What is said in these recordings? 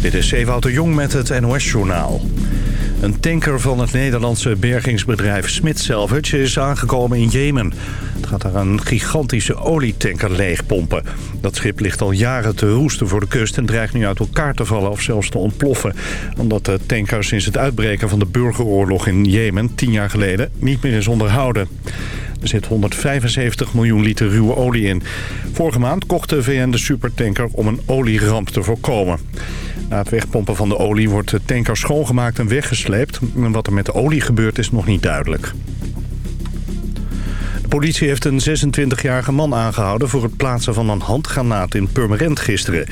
Dit is Ewout de Jong met het NOS-journaal. Een tanker van het Nederlandse bergingsbedrijf Smit Salvage is aangekomen in Jemen. Het gaat daar een gigantische olietanker leegpompen. Dat schip ligt al jaren te roesten voor de kust en dreigt nu uit elkaar te vallen of zelfs te ontploffen. Omdat de tanker sinds het uitbreken van de burgeroorlog in Jemen tien jaar geleden niet meer is onderhouden. Er zit 175 miljoen liter ruwe olie in. Vorige maand kocht de VN de supertanker om een olieramp te voorkomen. Na het wegpompen van de olie wordt de tanker schoongemaakt en weggesleept. Wat er met de olie gebeurt is nog niet duidelijk. Politie heeft een 26-jarige man aangehouden... voor het plaatsen van een handgranaat in Purmerend gisteren.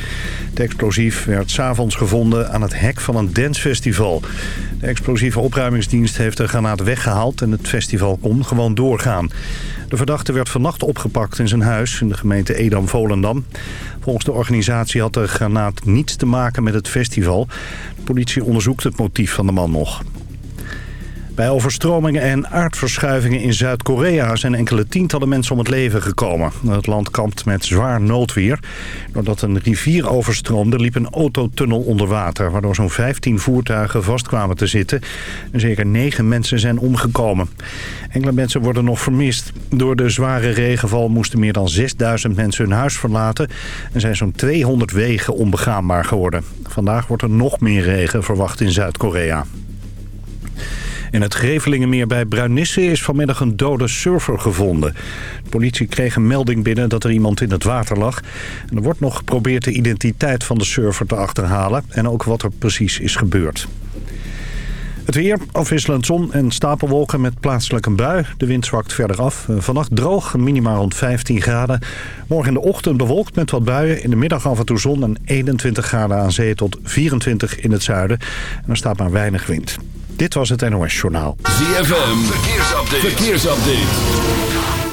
Het explosief werd s'avonds gevonden aan het hek van een dancefestival. De explosieve opruimingsdienst heeft de granaat weggehaald... en het festival kon gewoon doorgaan. De verdachte werd vannacht opgepakt in zijn huis in de gemeente Edam-Volendam. Volgens de organisatie had de granaat niets te maken met het festival. De politie onderzoekt het motief van de man nog. Bij overstromingen en aardverschuivingen in Zuid-Korea zijn enkele tientallen mensen om het leven gekomen. Het land kampt met zwaar noodweer. Doordat een rivier overstroomde liep een autotunnel onder water... waardoor zo'n 15 voertuigen vastkwamen te zitten. En zeker 9 mensen zijn omgekomen. Enkele mensen worden nog vermist. Door de zware regenval moesten meer dan 6000 mensen hun huis verlaten... en zijn zo'n 200 wegen onbegaanbaar geworden. Vandaag wordt er nog meer regen verwacht in Zuid-Korea. In het Grevelingenmeer bij Bruinisse is vanmiddag een dode surfer gevonden. De politie kreeg een melding binnen dat er iemand in het water lag. En er wordt nog geprobeerd de identiteit van de surfer te achterhalen... en ook wat er precies is gebeurd. Het weer, afwisselend zon en stapelwolken met plaatselijk een bui. De wind zwakt verder af. Vannacht droog, minimaal rond 15 graden. Morgen in de ochtend bewolkt met wat buien. In de middag af en toe zon en 21 graden aan zee tot 24 in het zuiden. En er staat maar weinig wind. Dit was het NOS Journaal. ZFM, verkeersupdate. verkeersupdate.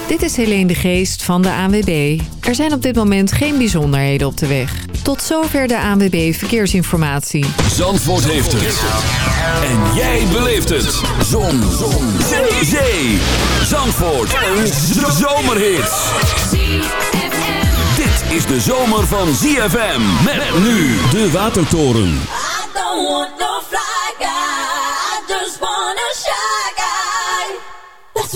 Dit is Helene de Geest van de ANWB. Er zijn op dit moment geen bijzonderheden op de weg. Tot zover de ANWB Verkeersinformatie. Zandvoort heeft het. En jij beleeft het. Zon. Zon. Zee. Zee. Zandvoort. Een zomerhit. Dit is de zomer van ZFM. Met nu de Watertoren. I don't want no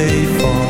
they fall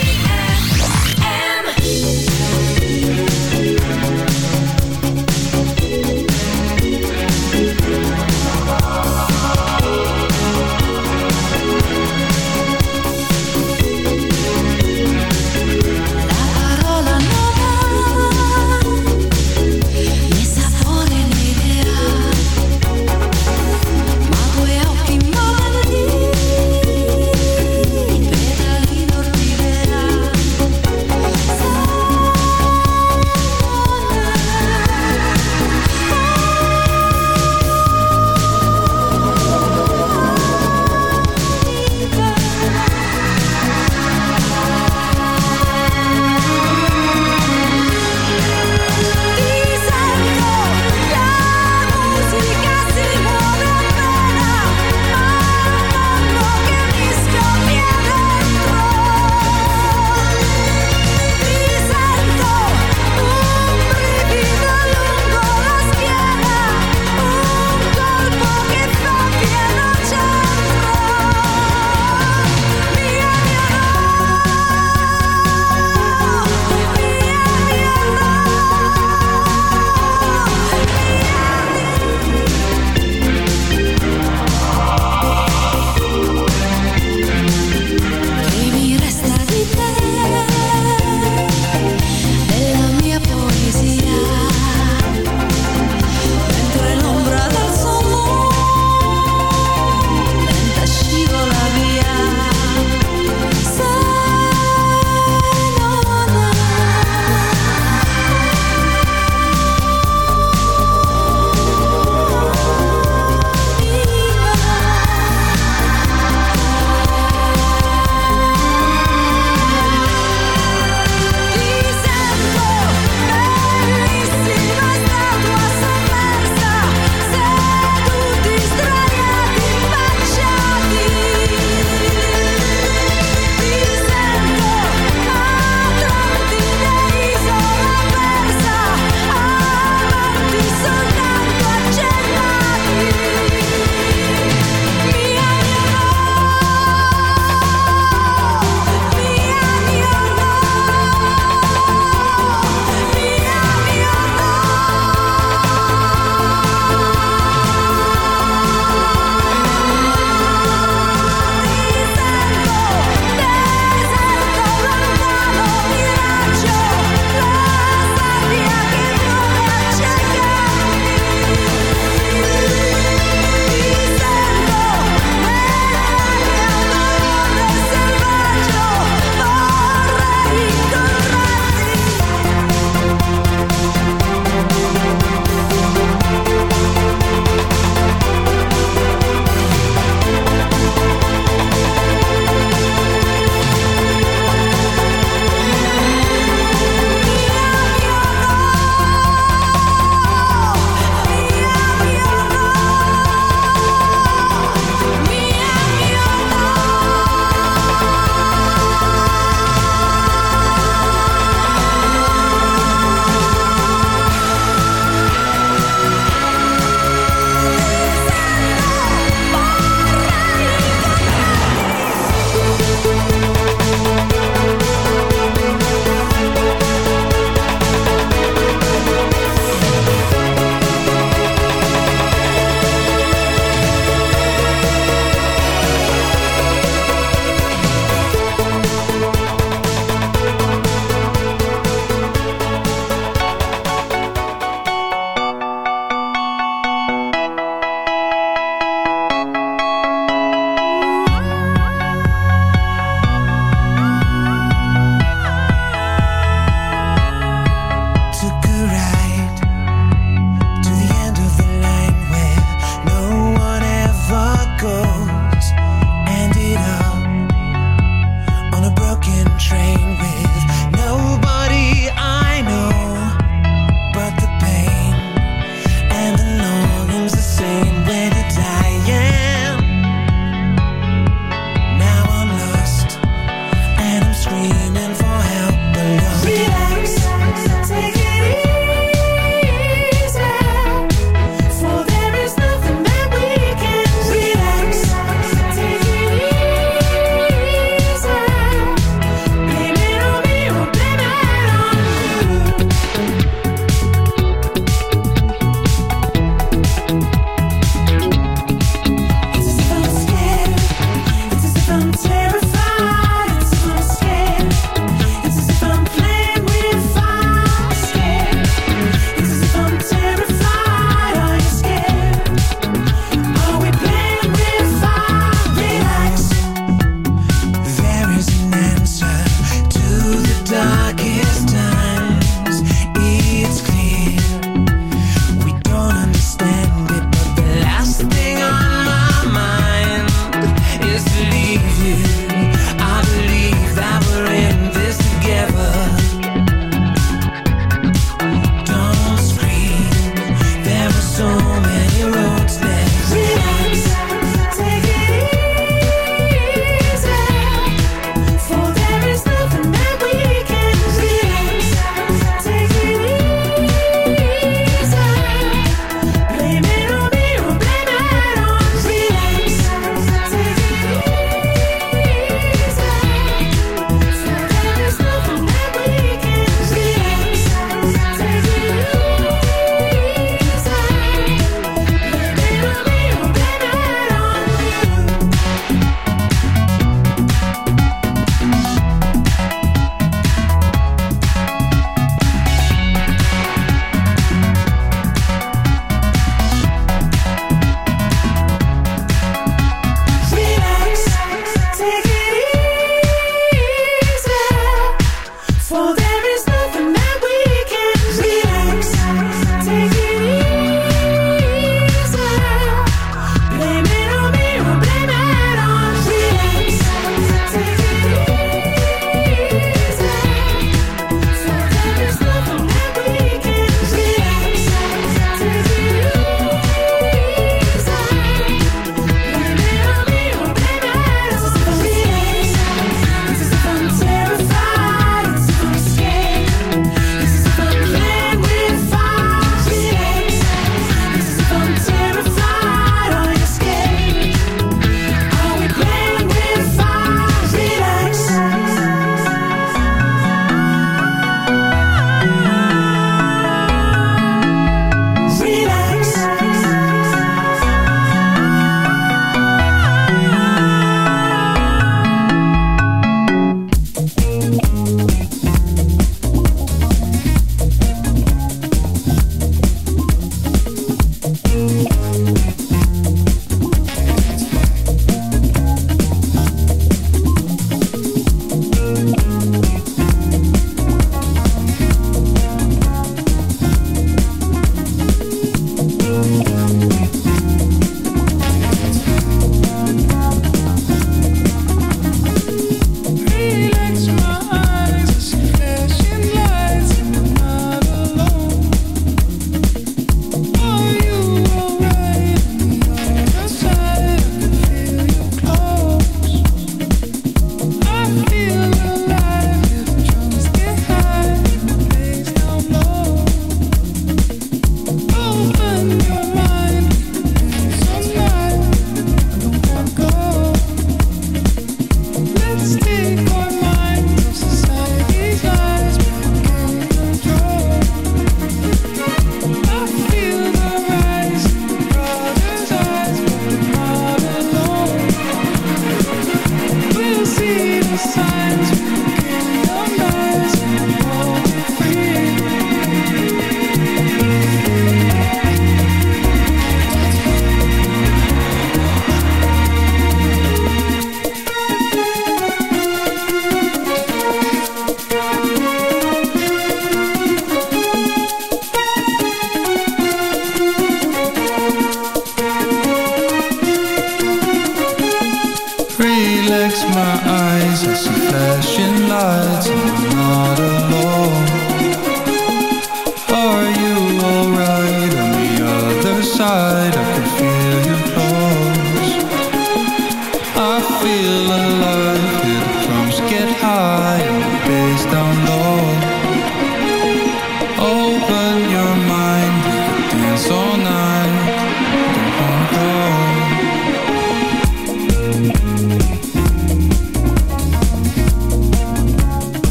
Peace.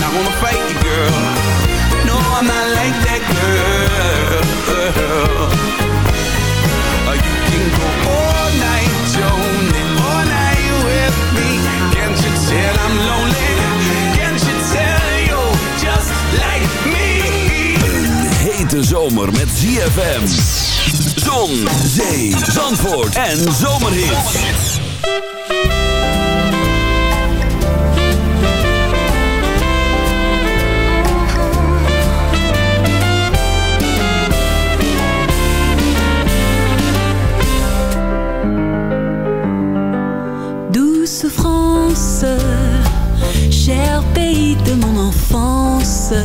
Not gonna fight you, girl. No, I'm not like that girl. Hete zomer met ZFM. Zon, zee, zandvoort en zomerhits. Douce France, cher pays de mon enfance,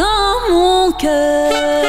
Dans mon cœur.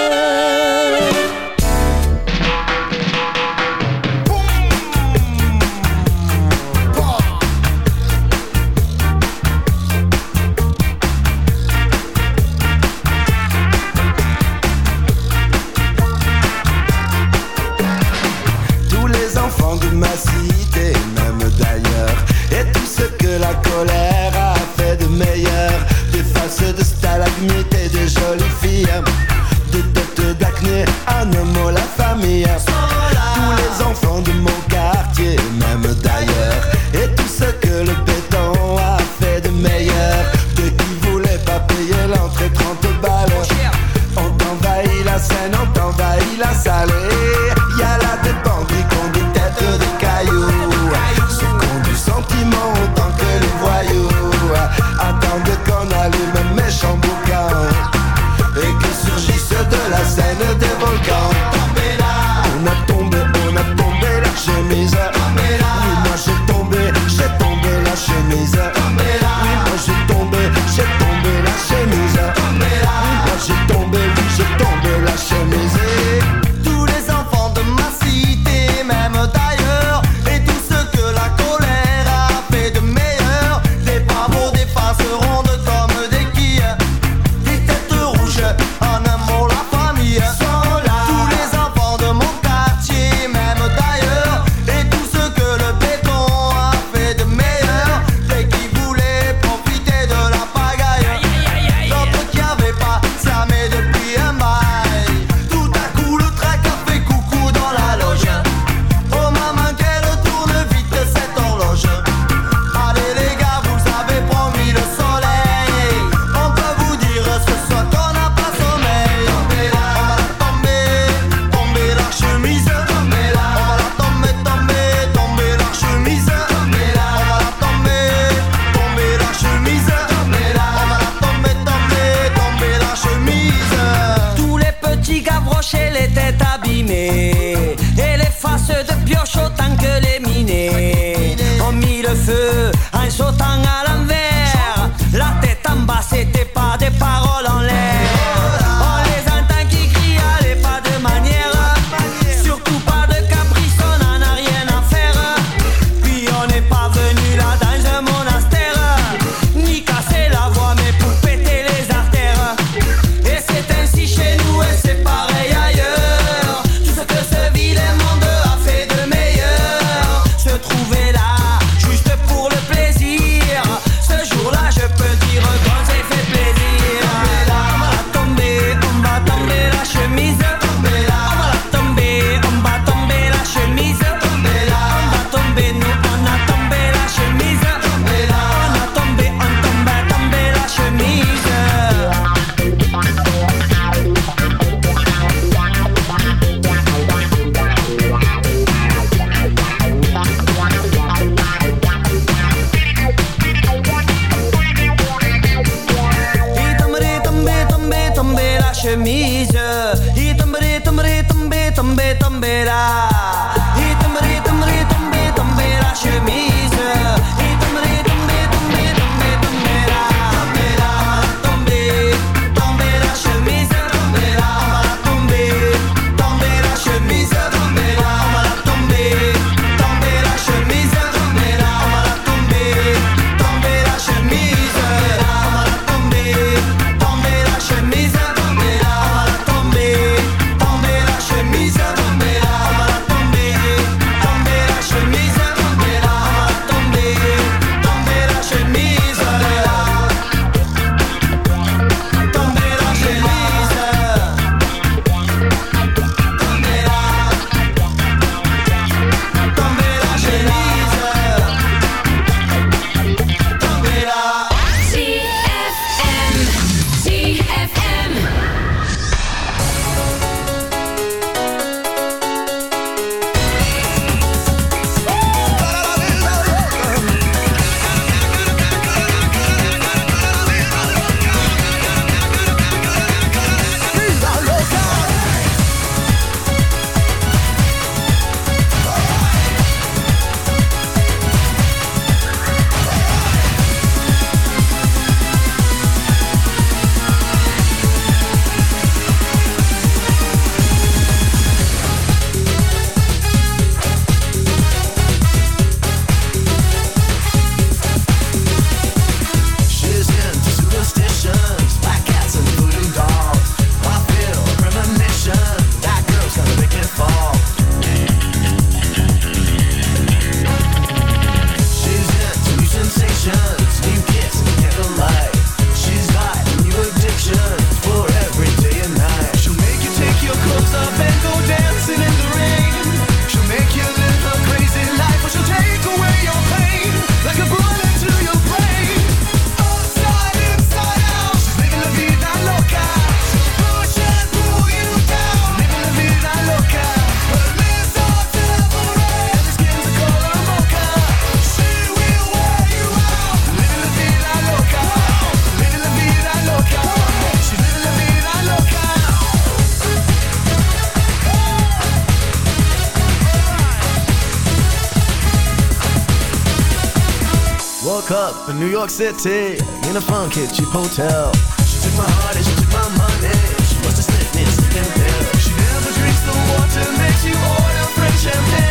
New York City in a funky cheap hotel. She took my heart and she took my money. She must have sniffed me and pill. She never drinks the water, makes you order French champagne.